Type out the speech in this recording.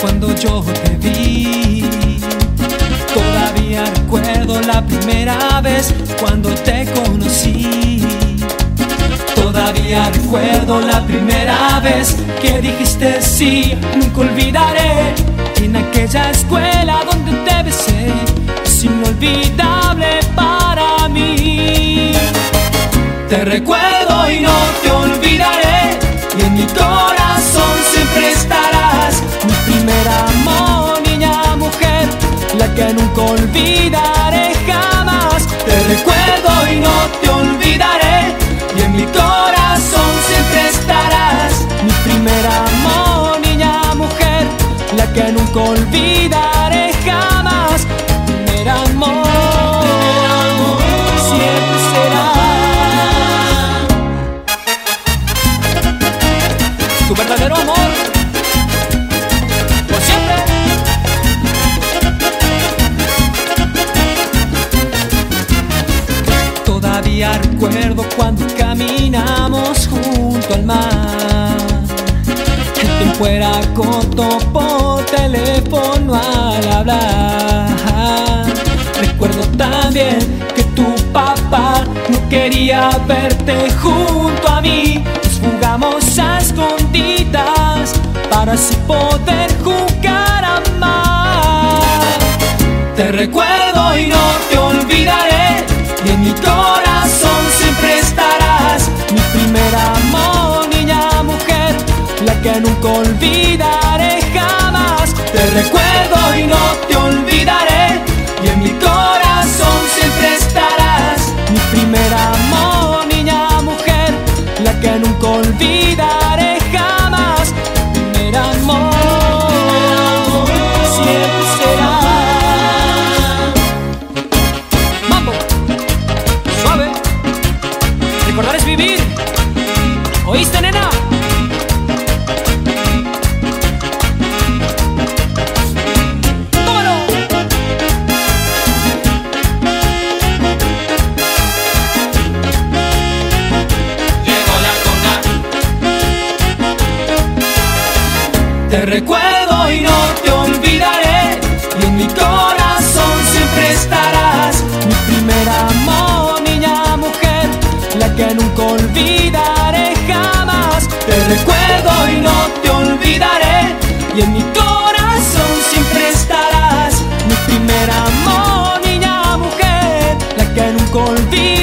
cuando yo te vi. Todavía recuerdo la primera vez cuando te conocí. Todavía recuerdo la primera vez que dijiste sí, nunca olvidaré en aquella escuela donde te besé, es inolvidable para mí. Te recuerdo nunca olvidaré jamás. Te recuerdo y no te olvidaré y en mi corazón siempre estarás, mi primer amor, niña mujer, la que nunca olvidaré jamás. Mi primer amor, siempre tu verdadero amor cuando caminamos junto al mar. El tiempo era corto por teléfono al hablar. Recuerdo también que tu papá no quería verte junto a mí. Jugamos a escondidas para así poder jugar a amar. Te recuerdo y no te olvidaré. Y en mi corazón amor, niña mujer, la que nunca olvidaré jamás. Te recuerdo y no te olvidaré. Y en mi corazón siempre estarás. Mi primer amor, niña mujer, la que nunca olvidaré jamás. Mi primer amor, siempre será. Mambo, suave. Recordar es vivir. ¿Oíste, nena? ¡Tómalo! Llegó la conga. Te recuerdo y no te olvidaré. Y en mi corazón siempre estaré. Recuerdo y no te olvidaré. Y en mi corazón siempre estarás. Mi primer amor, niña mujer, la que nunca olvidaré.